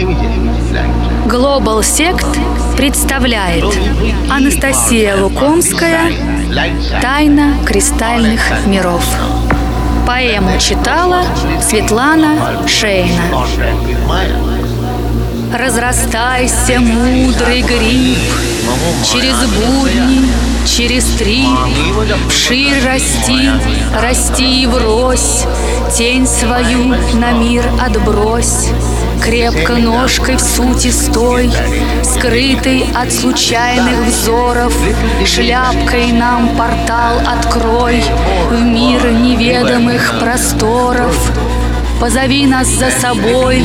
Global Sect представляет Анастасия Лукомская «Тайна кристальных миров». Поэму читала Светлана Шейна. Разрастайся, мудрый гриб, Через будни, через три Вширь расти, расти и врозь Тень свою на мир отбрось Крепко ножкой в сути стой, Скрытый от случайных взоров, Шляпкой нам портал открой В мир неведомых просторов. Позови нас за собой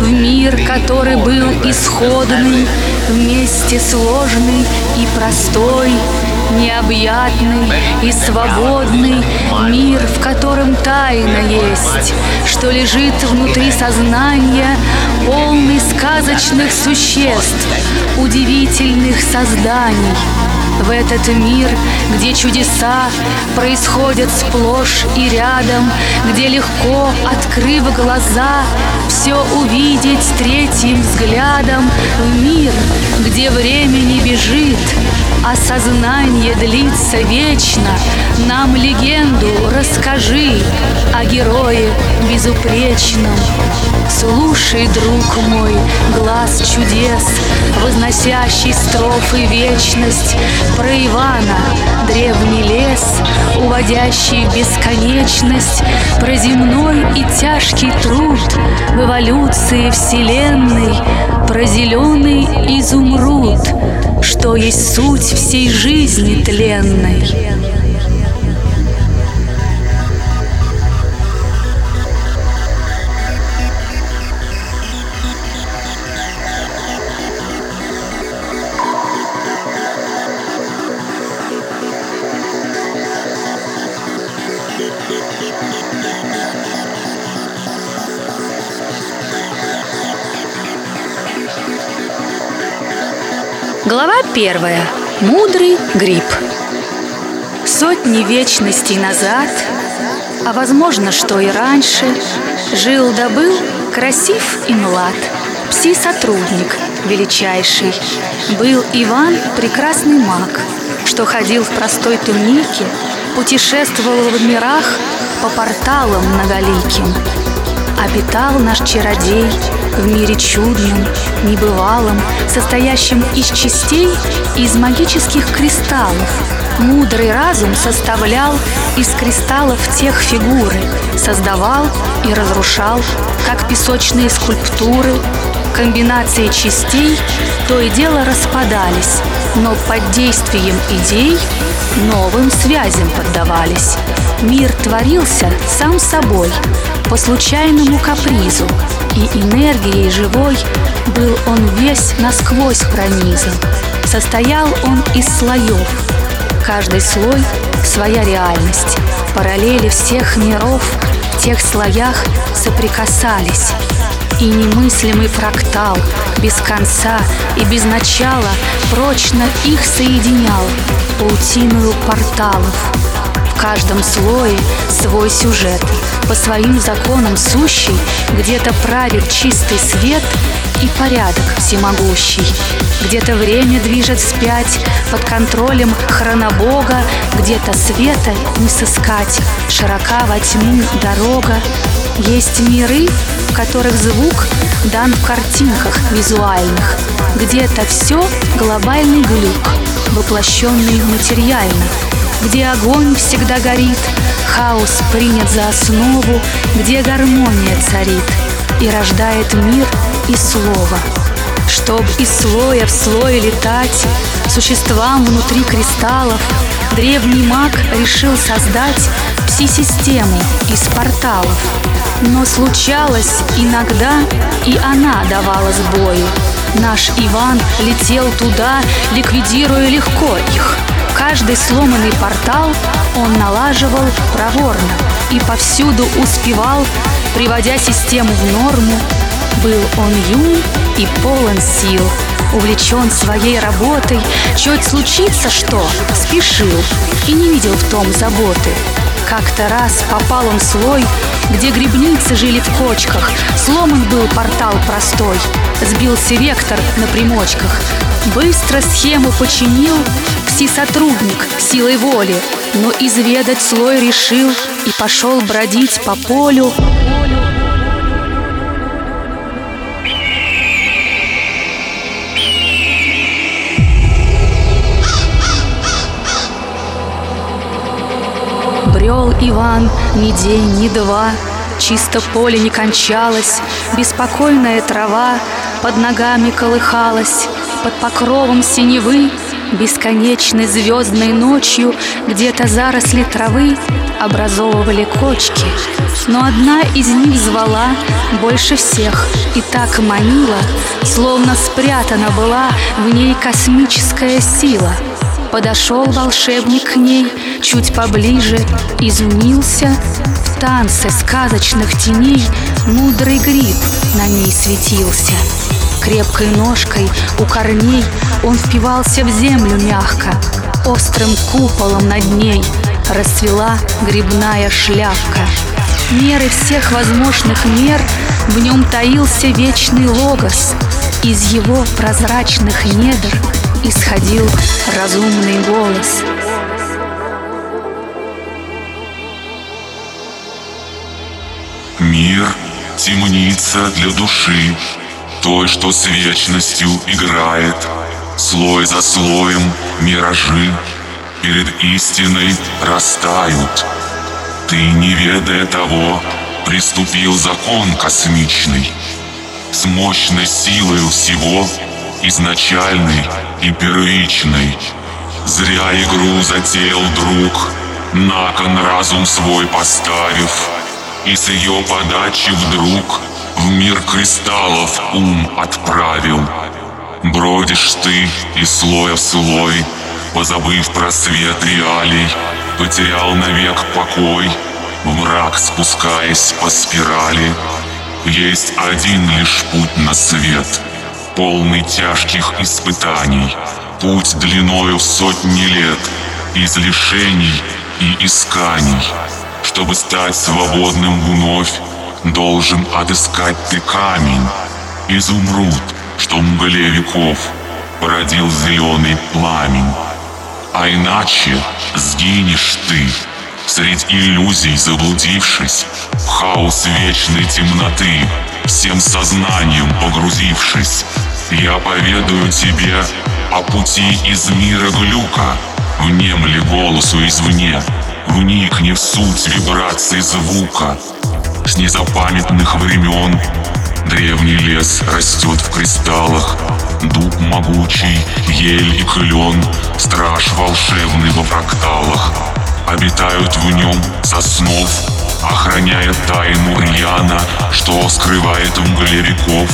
в мир, который был исходный, Вместе сложный и простой, необъятный и свободный Мир, в котором тайна есть, что лежит внутри сознания, Полный сказочных существ, удивительных созданий. В этот мир, где чудеса происходят сплошь и рядом, где легко, открыв глаза, все увидеть третьим взглядом, в мир, где время не бежит, а сознание длится вечно, нам легенду расскажи о герое безупречном. Слушай, друг мой, глаз чудес, возносящий строфы вечность, про Ивана, древний лес, уводящий бесконечность, Про земной и тяжкий труд в эволюции вселенной, Про зеленый изумруд, что есть суть всей жизни тленной. Глава первая. Мудрый гриб. Сотни вечностей назад, а возможно, что и раньше, жил да был красив и млад, пси-сотрудник величайший. Был Иван прекрасный маг, что ходил в простой тунике, путешествовал в мирах по порталам многоликим. Обитал наш чародей в мире чудном, небывалом, состоящем из частей из магических кристаллов. Мудрый разум составлял из кристаллов тех фигуры, создавал и разрушал, как песочные скульптуры. Комбинации частей то и дело распадались, но под действием идей новым связям поддавались. Мир творился сам собой, по случайному капризу, и энергией живой был он весь насквозь пронизан. Состоял он из слоев. Каждый слой — своя реальность. Параллели всех миров в тех слоях соприкасались. И немыслимый фрактал без конца и без начала прочно их соединял паутиную порталов. В каждом слое свой сюжет — по своим законам сущий, где-то правит чистый свет и порядок всемогущий. Где-то время движет вспять под контролем хронобога, где-то света не сыскать, широка во тьму дорога. Есть миры, в которых звук дан в картинках визуальных, где-то все глобальный глюк, воплощенный материально, где огонь всегда горит, хаос принят за основу, где гармония царит и рождает мир и слово. Чтоб из слоя в слой летать, существам внутри кристаллов, древний маг решил создать пси-систему из порталов. Но случалось иногда, и она давала сбои. Наш Иван летел туда, ликвидируя легко их – Каждый сломанный портал он налаживал проворно и повсюду успевал, приводя систему в норму. Был он юн и полон сил, увлечен своей работой, чуть случится что, спешил и не видел в том заботы. Как-то раз попал он слой, где грибницы жили в кочках. Сломан был портал простой, сбился вектор на примочках. Быстро схему починил сотрудник силой воли, но изведать слой решил и пошел бродить по полю. Иван ни день, ни два, Чисто поле не кончалось, Беспокойная трава Под ногами колыхалась, Под покровом синевы Бесконечной звездной ночью Где-то заросли травы Образовывали кочки. Но одна из них звала Больше всех и так манила Словно спрятана была В ней космическая сила — Подошел волшебник к ней чуть поближе, изумился. В танце сказочных теней мудрый гриб на ней светился. Крепкой ножкой у корней он впивался в землю мягко. Острым куполом над ней расцвела грибная шляпка. Меры всех возможных мер в нем таился вечный логос. Из его прозрачных недр исходил разумный голос. Мир — темница для души, той, что с вечностью играет, слой за слоем миражи перед истиной растают. Ты, не ведая того, приступил закон космичный, с мощной силой всего изначальной и первичной. Зря игру затеял друг, на кон разум свой поставив, и с ее подачи вдруг в мир кристаллов ум отправил. Бродишь ты из слоя в слой, позабыв про свет реалий, потерял навек покой, в мрак спускаясь по спирали. Есть один лишь путь на свет — полный тяжких испытаний, путь длиною в сотни лет, из лишений и исканий. Чтобы стать свободным вновь, должен отыскать ты камень, изумруд, что мгле веков породил зеленый пламень. А иначе сгинешь ты, средь иллюзий заблудившись, в хаос вечной темноты, всем сознанием погрузившись. Я поведаю тебе о пути из мира глюка. Внемли голосу извне, вникни в суть вибраций звука. С незапамятных времен древний лес растет в кристаллах, Дуб могучий, ель и клен, страж волшебный во фракталах. Обитают в нем соснов, охраняя тайну рьяна, что скрывает в мгле веков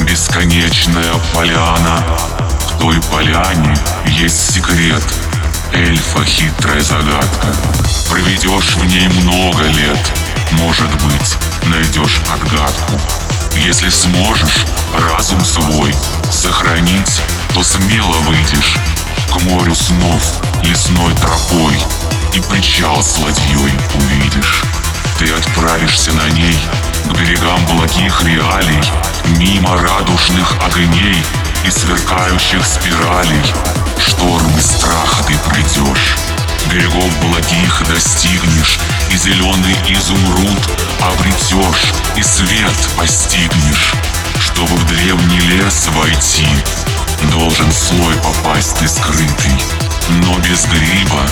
Бесконечная поляна. В той поляне есть секрет Эльфа хитрая загадка. Проведешь в ней много лет Может быть, найдешь отгадку. Если сможешь разум свой сохранить То смело выйдешь к морю снов лесной тропой И причал с ладьей увидишь Ты отправишься на ней. К берегам благих реалий Мимо радужных огней и сверкающих спиралей. Штормы страха ты пройдешь Берегов благих достигнешь И зеленый изумруд обретешь И свет постигнешь. Чтобы в древний лес войти Должен слой попасть ты скрытый Но без гриба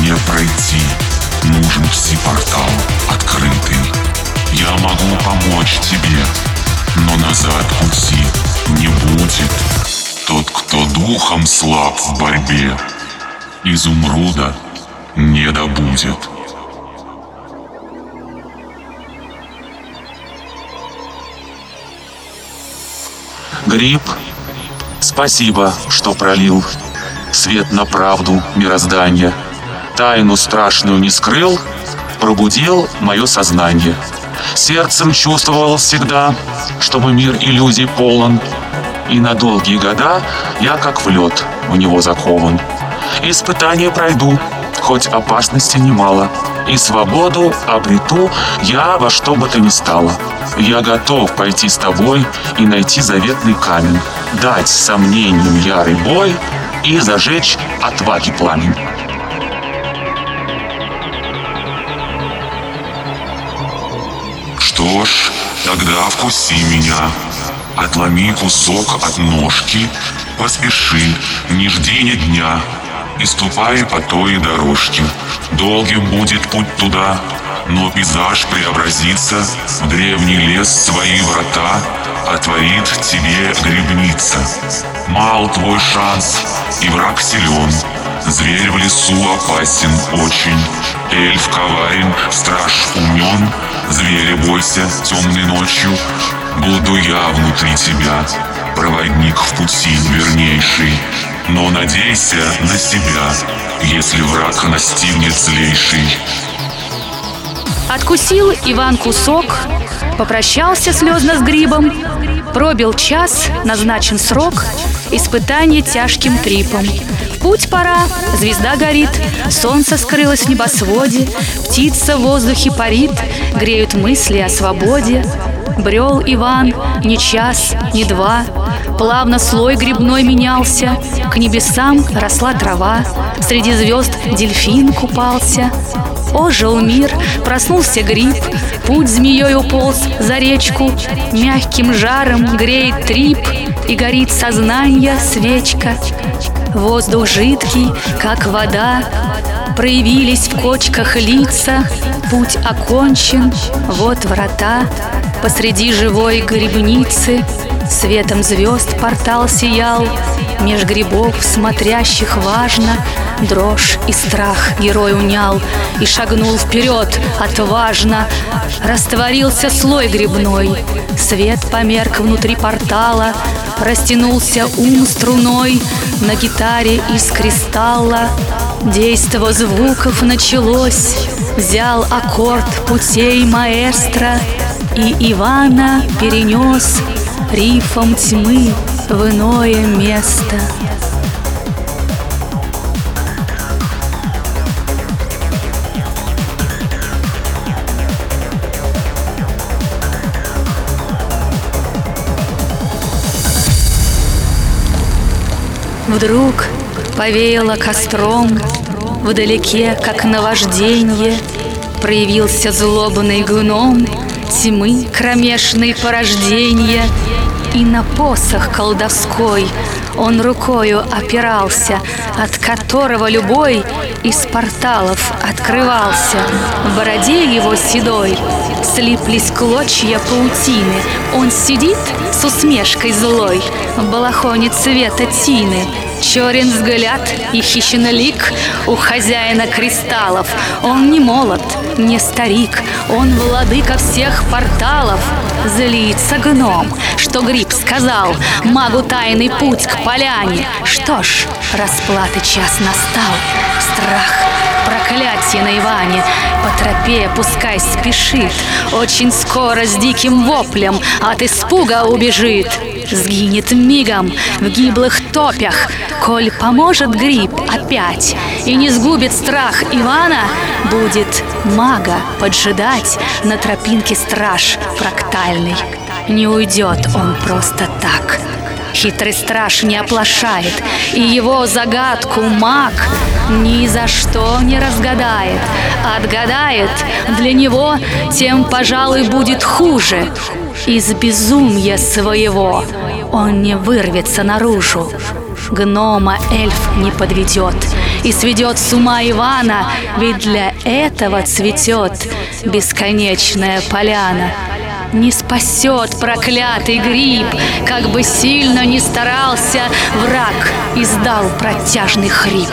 не пройти Нужен пси-портал открытый Я могу помочь тебе но назад пути не будет. Тот, кто духом слаб в борьбе, изумруда не добудет. Гриб, спасибо, что пролил свет на правду мироздания. Тайну страшную не скрыл, пробудил мое сознание. Сердцем чувствовал всегда, чтобы мир иллюзий полон. И на долгие года я как в лед в него закован. Испытания пройду, хоть опасности немало. И свободу обрету я во что бы то ни стало. Я готов пойти с тобой и найти заветный камень, дать сомнению ярый бой и зажечь отваги пламень. Что ж, тогда вкуси меня. Отломи кусок от ножки, поспеши, не жди ни дня, и ступай по той дорожке. Долгим будет путь туда, но пейзаж преобразится, в древний лес свои врата отворит тебе грибница. Мал твой шанс, и враг силен, Зверь в лесу опасен очень, Эльф коварен, страж умен, Зверя бойся темной ночью, Буду я внутри тебя, Проводник в пути вернейший, Но надейся на себя, Если враг настигнет злейший. Откусил Иван кусок, попрощался слезно с грибом, пробил час, назначен срок, испытание тяжким трипом. Путь пора, звезда горит, солнце скрылось в небосводе, птица в воздухе парит, греют мысли о свободе. Брел Иван ни час, ни два, Плавно слой грибной менялся, К небесам росла трава, Среди звезд дельфин купался. Ожил мир, проснулся гриб, Путь змеей уполз за речку, Мягким жаром греет трип, И горит сознание свечка. Воздух жидкий, как вода, Проявились в кочках лица, Путь окончен, вот врата, Посреди живой грибницы Светом звезд портал сиял, Меж грибов смотрящих важно. Дрожь и страх герой унял И шагнул вперед. Отважно Растворился слой грибной. Свет померк внутри портала Растянулся ум струной. На гитаре из кристалла Действо звуков началось. Взял аккорд путей маэстро И Ивана перенес Рифом тьмы в иное место. Вдруг повеяло костром, Вдалеке, как наважденье, Проявился злобный гном Тьмы кромешные порождения И на посох колдовской. Он рукою опирался, От которого любой Из порталов открывался. В бороде его седой Слиплись клочья паутины. Он сидит с усмешкой злой В цвета тины Черен взгляд и хищен лик у хозяина кристаллов. Он не молод, не старик, он владыка всех порталов. Злится гном, что гриб сказал магу тайный путь к поляне. Что ж, расплаты час настал. Страх, проклятие на Иване, по тропе пускай спешит. Очень скоро с диким воплем от испуга убежит. Сгинет мигом в гиблых топях, Коль поможет гриб опять И не сгубит страх Ивана, Будет мага поджидать На тропинке страж фрактальный. Не уйдет он просто так. Хитрый страж не оплошает, И его загадку маг ни за что не разгадает. Отгадает для него, тем, пожалуй, будет хуже. Из безумия своего он не вырвется наружу. Гнома эльф не подведет и сведет с ума Ивана, ведь для этого цветет бесконечная поляна. Не спасет проклятый гриб, как бы сильно ни старался, враг издал протяжный хрип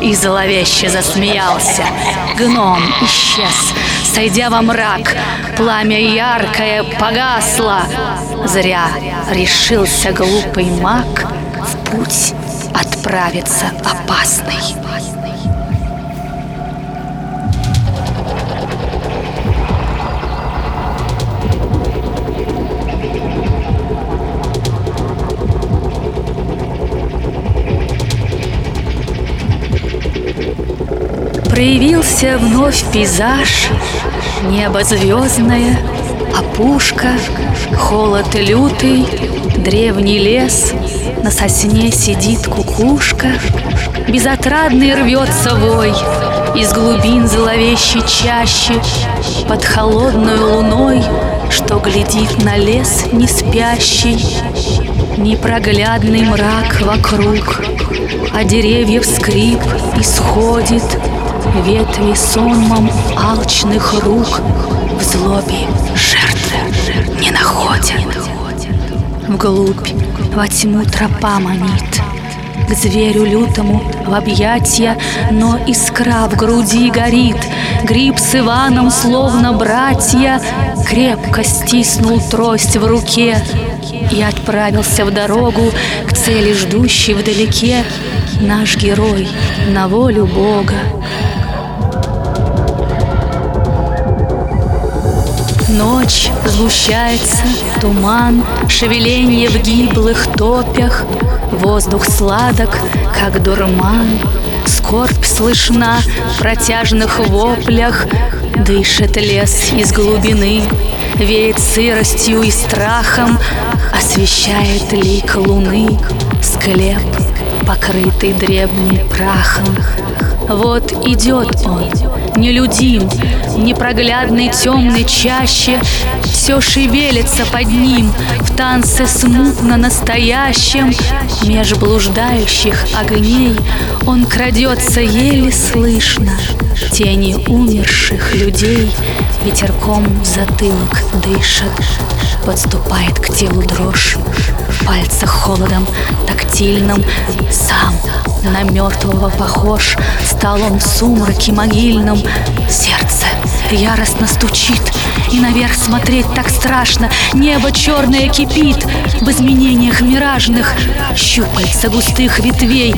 и зловеще засмеялся. Гном исчез, сойдя во мрак, пламя яркое погасло. Зря решился глупый маг в путь отправиться опасный. Проявился вновь пейзаж, небо звездное, опушка, холод лютый, древний лес, на сосне сидит кукушка, безотрадный рвется вой, из глубин зловещей чаще, под холодной луной, что глядит на лес не спящий, непроглядный мрак вокруг, а деревьев скрип исходит, ветви сонмом алчных рук в злобе жертвы не находят. Вглубь, во тьму тропа манит, к зверю лютому в объятия, но искра в груди горит. Гриб с Иваном, словно братья, крепко стиснул трость в руке и отправился в дорогу к цели ждущей вдалеке наш герой на волю Бога. Ночь сгущается, туман, шевеление в гиблых топях, Воздух сладок, как дурман, Скорбь слышна в протяжных воплях, Дышит лес из глубины, Веет сыростью и страхом, Освещает лик луны, Склеп, покрытый древним прахом. Вот идет он, нелюдим, непроглядной темной чаще, Все шевелится под ним. В танце смутно настоящем, Меж блуждающих огней он крадется еле слышно, Тени умерших людей ветерком в затылок дышат, Подступает к телу дрожь, в пальцах холодом тактильным Сам на мертвого похож, Стал он в сумраке могильном, Сердце яростно стучит, И наверх смотреть так страшно, Небо черное кипит В изменениях миражных, Щупальца густых ветвей,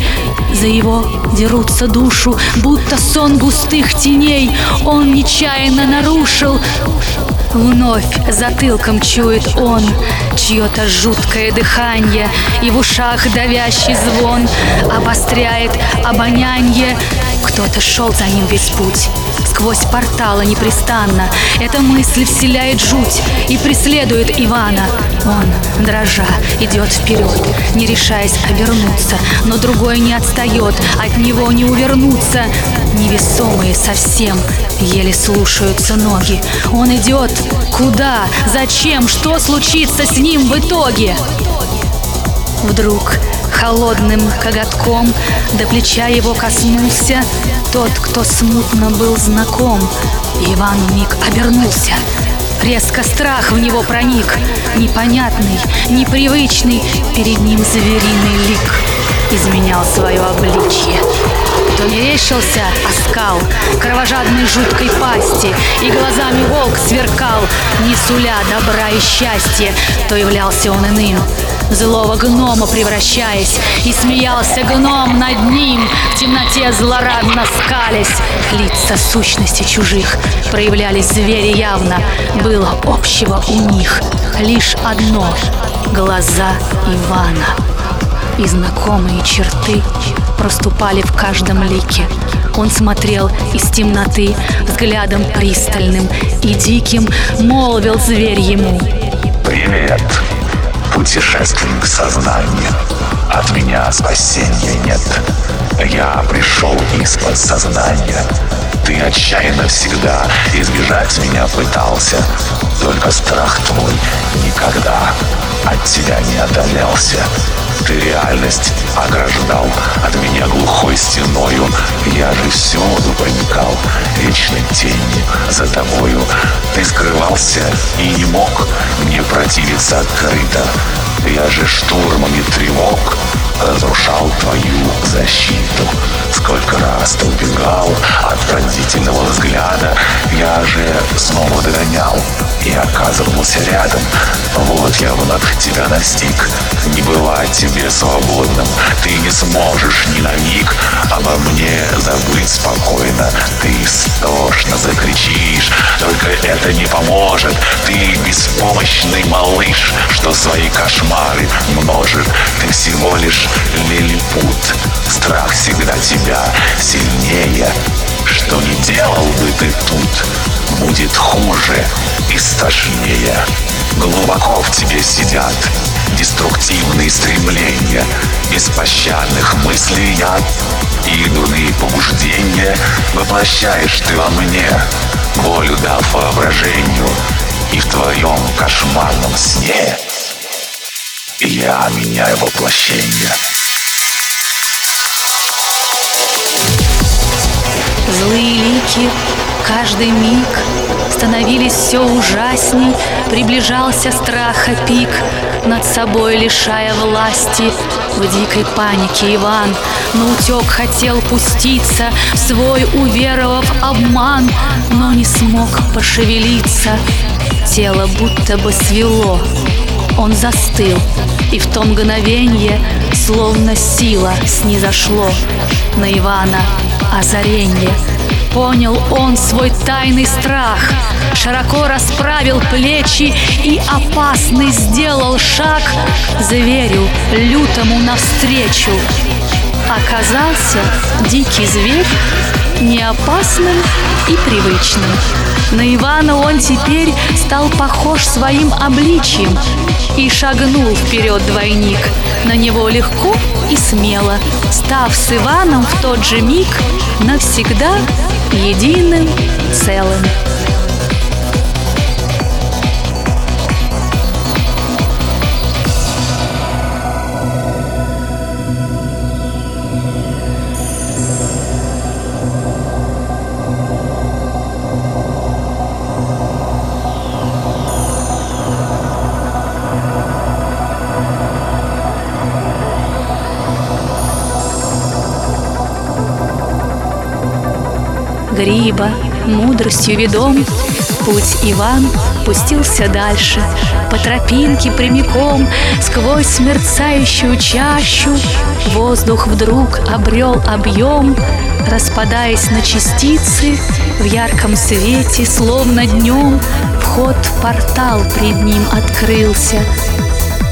За его дерутся душу, Будто сон густых теней Он нечаянно нарушил. Вновь затылком чует он Чье-то жуткое дыхание И в ушах давящий звон Обостряет обоняние. Кто-то шел за ним весь путь Сквозь портала непрестанно Эта мысль вселяет жуть И преследует Ивана Он, дрожа, идет вперед Не решаясь обернуться Но другой не отстает От него не увернуться Невесомые совсем Еле слушаются ноги Он идет Куда? Зачем? Что случится с ним в итоге? Вдруг холодным коготком До плеча его коснулся Тот, кто смутно был знаком. Иван миг обернулся. Резко страх в него проник. Непонятный, непривычный Перед ним звериный лик Изменял свое обличье. То мерещился оскал кровожадной жуткой пасти, И глазами волк сверкал, не суля добра и счастья, То являлся он иным, злого гнома превращаясь, И смеялся гном над ним, в темноте злорадно скались. Лица сущности чужих проявлялись звери явно, Было общего у них лишь одно — глаза Ивана. И знакомые черты проступали в каждом лике. Он смотрел из темноты взглядом пристальным и диким молвил зверь ему. Привет, путешественник сознания. От меня спасения нет. Я пришел из подсознания. Ты отчаянно всегда избежать меня пытался. Только страх твой никогда от тебя не отдалялся. Ты реальность ограждал от меня глухой стеною. Я же всюду проникал вечной тенью за тобою. Ты скрывался и не мог мне противиться открыто. Я же штурмами тревог разрушал твою защиту. Сколько раз ты убегал от пронзительного взгляда, я же снова догонял и оказывался рядом. Вот я вновь тебя настиг. Не бывать тебе свободным, ты не сможешь ни на миг обо мне забыть спокойно. Ты истошно закричишь, только это не поможет. Ты беспомощный малыш, что свои кошмары множит. Ты всего лишь лилипут. Страх всегда тебя сильнее что не делал бы ты тут, будет хуже и страшнее. Глубоко в тебе сидят деструктивные стремления, беспощадных мыслей яд и дурные побуждения воплощаешь ты во мне, волю дав воображению, и в твоем кошмарном сне я меняю воплощение. Злые лики каждый миг становились все ужасней, приближался страха пик, над собой лишая власти. В дикой панике Иван на утек хотел пуститься, в свой уверовав обман, но не смог пошевелиться. Тело будто бы свело, он застыл, и в том мгновенье Словно сила снизошло на Ивана озаренье. Понял он свой тайный страх, Широко расправил плечи И опасный сделал шаг Зверю лютому навстречу. Оказался дикий зверь неопасным и привычным. На Ивана он теперь стал похож своим обличием и шагнул вперед двойник. На него легко и смело, став с Иваном в тот же миг навсегда единым целым. Гриба, мудростью ведом, Путь Иван пустился дальше, По тропинке прямиком, Сквозь мерцающую чащу, Воздух вдруг обрел объем, Распадаясь на частицы, В ярком свете, словно днем, Вход в портал пред ним открылся.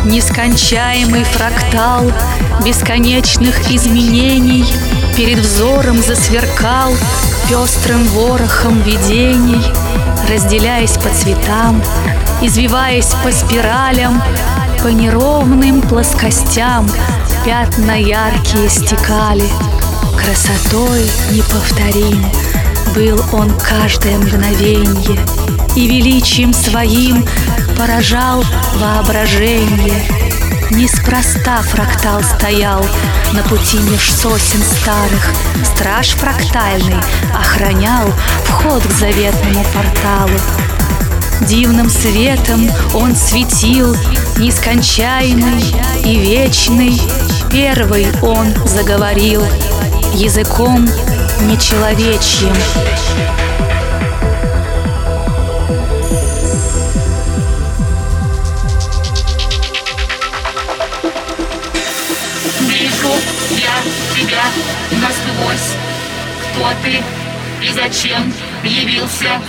Нескончаемый фрактал бесконечных изменений Перед взором засверкал пестрым ворохом видений, разделяясь по цветам, извиваясь по спиралям, по неровным плоскостям пятна яркие стекали. Красотой неповторим был он каждое мгновенье и величием своим поражал воображение. Неспроста фрактал стоял на пути меж сосен старых. Страж фрактальный охранял вход к заветному порталу. Дивным светом он светил, нескончаемый и вечный. Первый он заговорил языком нечеловечьим. Насквозь. Кто ты и зачем явился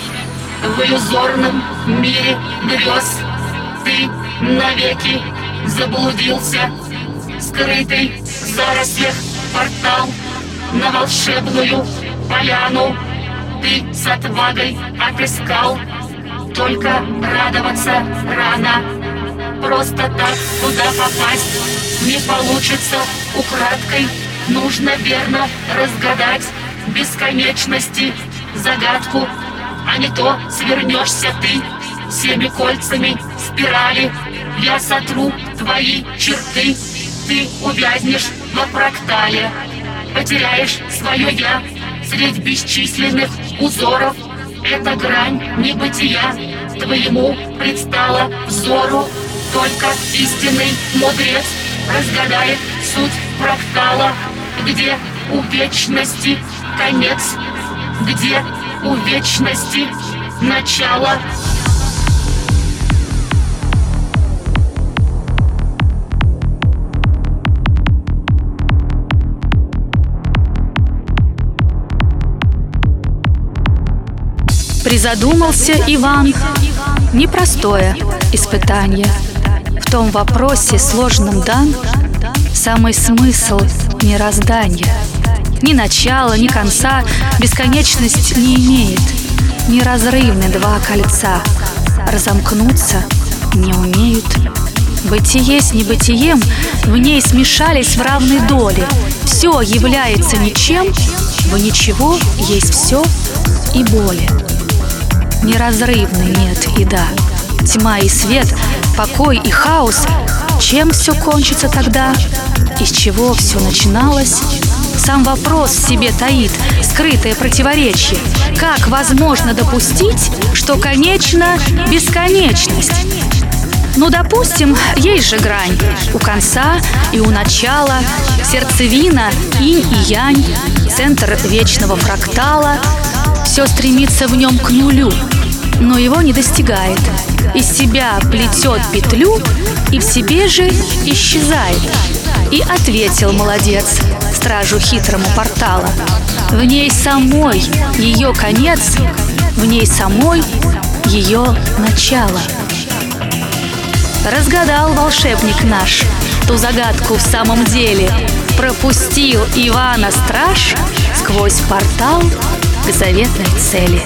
в иллюзорном мире грез? Ты навеки заблудился, скрытый в зарослях портал на волшебную поляну. Ты с отвагой отыскал, только радоваться рано. Просто так туда попасть не получится украдкой Нужно верно разгадать бесконечности загадку, а не то свернешься ты всеми кольцами спирали. Я сотру твои черты, ты увязнешь во фрактале, потеряешь свое «я» средь бесчисленных узоров. Эта грань небытия твоему предстала взору, только истинный мудрец разгадает суть фрактала где у вечности конец? Где у вечности начало? Призадумался Иван. Непростое испытание. В том вопросе сложном дан самый смысл мироздания. Ни начала, ни конца бесконечность не имеет. Неразрывны два кольца, разомкнуться не умеют. Бытие с небытием в ней смешались в равной доле. Все является ничем, в ничего есть все и боли. Неразрывны нет и да. Тьма и свет, покой и хаос. Чем все кончится тогда? Из чего все начиналось? Сам вопрос в себе таит скрытое противоречие. Как возможно допустить, что конечно бесконечность? Ну, допустим, есть же грань. У конца и у начала, сердцевина, инь и янь, центр вечного фрактала. Все стремится в нем к нулю, но его не достигает. Из себя плетет петлю и в себе же исчезает. И ответил молодец стражу хитрому портала. В ней самой ее конец, в ней самой ее начало. Разгадал волшебник наш ту загадку в самом деле. Пропустил Ивана страж сквозь портал к заветной цели.